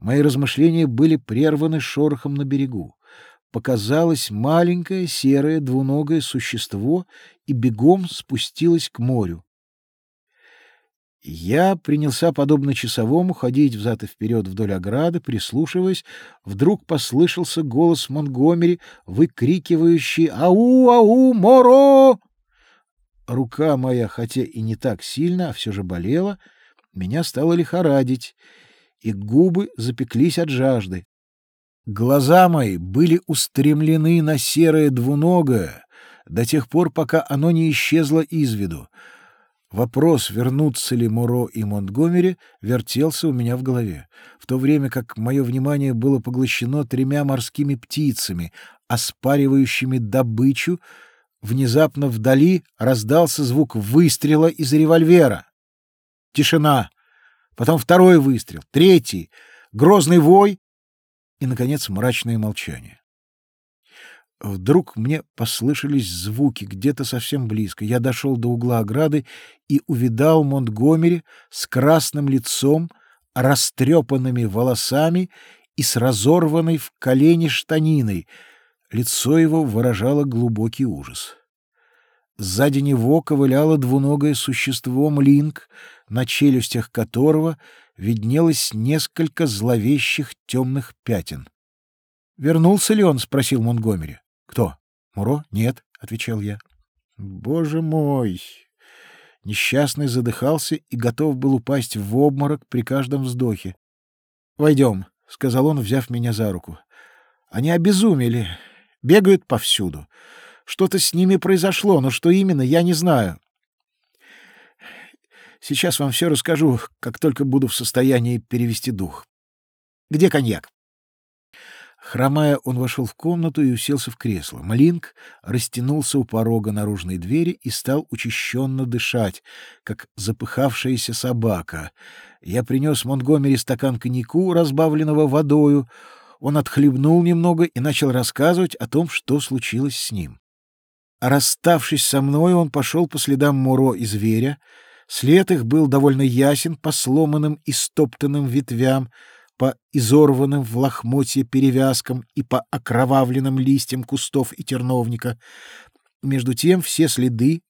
Мои размышления были прерваны шорохом на берегу. Показалось маленькое серое двуногое существо и бегом спустилось к морю. Я принялся, подобно часовому, ходить взад и вперед вдоль ограды, прислушиваясь. Вдруг послышался голос Монгомери, выкрикивающий «Ау, ау, Моро!» Рука моя, хотя и не так сильно, а все же болела, меня стало лихорадить, и губы запеклись от жажды. Глаза мои были устремлены на серое двуногое до тех пор, пока оно не исчезло из виду. Вопрос, вернутся ли Муро и Монтгомери, вертелся у меня в голове, в то время как мое внимание было поглощено тремя морскими птицами, оспаривающими добычу. Внезапно вдали раздался звук выстрела из револьвера. Тишина. Потом второй выстрел, третий, грозный вой и, наконец, мрачное молчание. Вдруг мне послышались звуки где-то совсем близко. Я дошел до угла ограды и увидал Монтгомери с красным лицом, растрепанными волосами и с разорванной в колени штаниной. Лицо его выражало глубокий ужас. Сзади него ковыляло двуногое существо Млинк, на челюстях которого виднелось несколько зловещих темных пятен. «Вернулся ли он?» — спросил Монтгомери. Кто? Муро? Нет, отвечал я. Боже мой! Несчастный задыхался и готов был упасть в обморок при каждом вздохе. Войдем, сказал он, взяв меня за руку. Они обезумели, бегают повсюду. Что-то с ними произошло, но что именно, я не знаю. Сейчас вам все расскажу, как только буду в состоянии перевести дух. Где коньяк? Хромая, он вошел в комнату и уселся в кресло. Малинк растянулся у порога наружной двери и стал учащенно дышать, как запыхавшаяся собака. Я принес Монтгомери стакан коньяку, разбавленного водою. Он отхлебнул немного и начал рассказывать о том, что случилось с ним. Расставшись со мной, он пошел по следам Муро и зверя. След их был довольно ясен по сломанным и стоптанным ветвям, по изорванным в лохмотье перевязкам и по окровавленным листьям кустов и терновника. Между тем все следы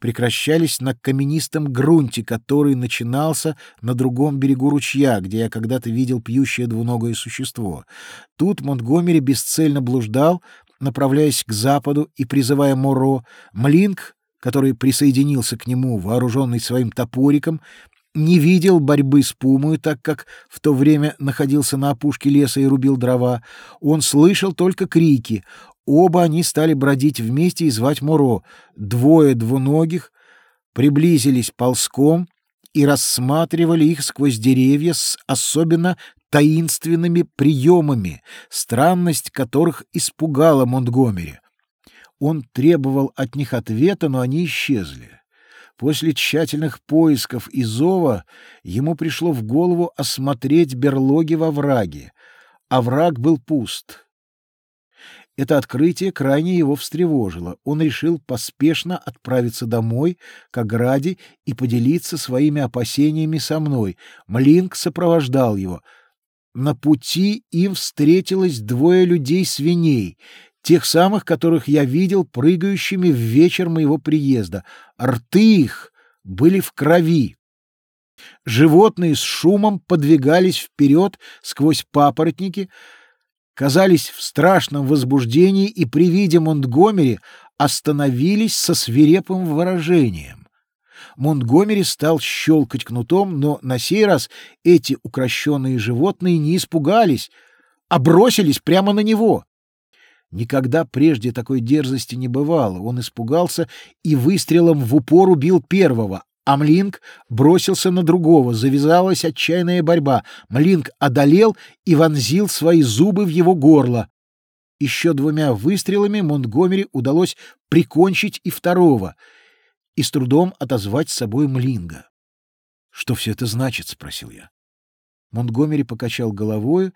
прекращались на каменистом грунте, который начинался на другом берегу ручья, где я когда-то видел пьющее двуногое существо. Тут Монтгомери бесцельно блуждал, направляясь к западу и призывая Моро. Млинк, который присоединился к нему, вооруженный своим топориком, не видел борьбы с пумой, так как в то время находился на опушке леса и рубил дрова. Он слышал только крики. Оба они стали бродить вместе и звать Муро. Двое двуногих приблизились ползком и рассматривали их сквозь деревья с особенно таинственными приемами, странность которых испугала Монтгомери. Он требовал от них ответа, но они исчезли. После тщательных поисков и зова ему пришло в голову осмотреть берлоги во враге. а враг был пуст. Это открытие крайне его встревожило. Он решил поспешно отправиться домой, к ограде, и поделиться своими опасениями со мной. Млинк сопровождал его. На пути им встретилось двое людей-свиней, тех самых, которых я видел прыгающими в вечер моего приезда. Рты их были в крови. Животные с шумом подвигались вперед сквозь папоротники, казались в страшном возбуждении и при виде Монтгомери остановились со свирепым выражением. Монтгомери стал щелкать кнутом, но на сей раз эти укращенные животные не испугались, а бросились прямо на него. Никогда прежде такой дерзости не бывало. Он испугался и выстрелом в упор убил первого. А Млинг бросился на другого. Завязалась отчаянная борьба. Млинг одолел и вонзил свои зубы в его горло. Еще двумя выстрелами Монтгомери удалось прикончить и второго и с трудом отозвать с собой Млинга. «Что все это значит?» — спросил я. Монтгомери покачал головой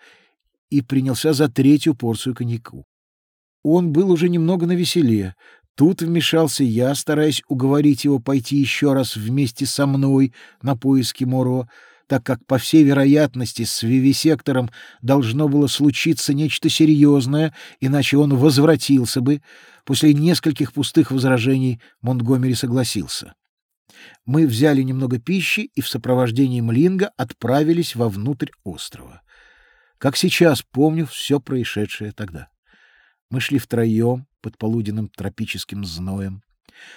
и принялся за третью порцию коньяку. Он был уже немного навеселе. Тут вмешался я, стараясь уговорить его пойти еще раз вместе со мной на поиски Моро. так как, по всей вероятности, с вивисектором должно было случиться нечто серьезное, иначе он возвратился бы. После нескольких пустых возражений Монтгомери согласился. Мы взяли немного пищи и в сопровождении Млинга отправились вовнутрь острова. Как сейчас помню все происшедшее тогда. Мы шли втроем под полуденным тропическим зноем.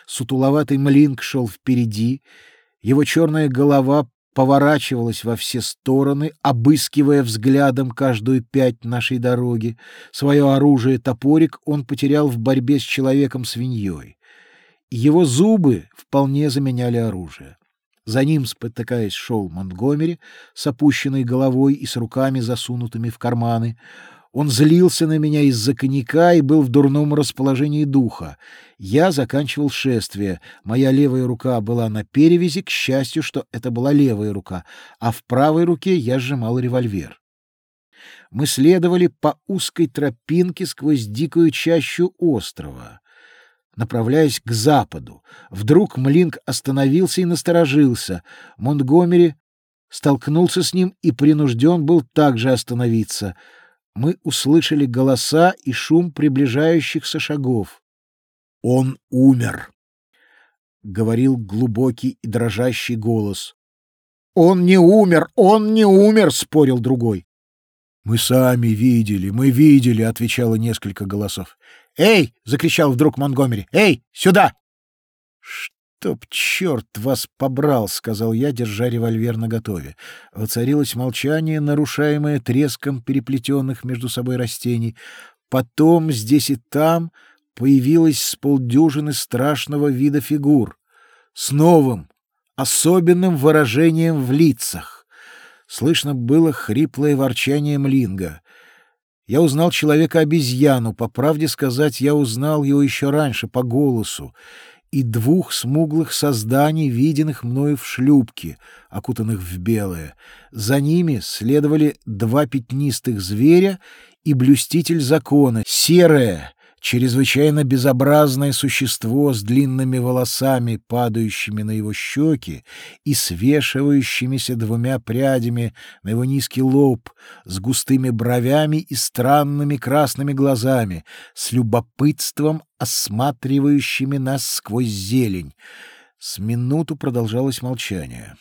Сутуловатый Млинг шел впереди, его черная голова поворачивалась во все стороны, обыскивая взглядом каждую пять нашей дороги. Свое оружие, топорик, он потерял в борьбе с человеком-свиньей. Его зубы вполне заменяли оружие. За ним, спотыкаясь, шел Монтгомери с опущенной головой и с руками засунутыми в карманы. Он злился на меня из-за коньяка и был в дурном расположении духа. Я заканчивал шествие. Моя левая рука была на перевязи, к счастью, что это была левая рука, а в правой руке я сжимал револьвер. Мы следовали по узкой тропинке сквозь дикую чащу острова направляясь к западу. Вдруг Млинк остановился и насторожился. Монтгомери столкнулся с ним и принужден был также остановиться. Мы услышали голоса и шум приближающихся шагов. «Он умер!» — говорил глубокий и дрожащий голос. «Он не умер! Он не умер!» — спорил другой. «Мы сами видели, мы видели!» — отвечало несколько голосов. «Эй!» — закричал вдруг Монгомери. «Эй, сюда!» «Чтоб черт вас побрал!» — сказал я, держа револьвер наготове. Воцарилось молчание, нарушаемое треском переплетенных между собой растений. Потом здесь и там появилось с полдюжины страшного вида фигур с новым, особенным выражением в лицах. Слышно было хриплое ворчание млинга. Я узнал человека-обезьяну, по правде сказать, я узнал его еще раньше, по голосу, и двух смуглых созданий, виденных мною в шлюпке, окутанных в белое. За ними следовали два пятнистых зверя и блюститель закона, серое, чрезвычайно безобразное существо с длинными волосами, падающими на его щеки и свешивающимися двумя прядями на его низкий лоб, с густыми бровями и странными красными глазами, с любопытством осматривающими нас сквозь зелень. С минуту продолжалось молчание.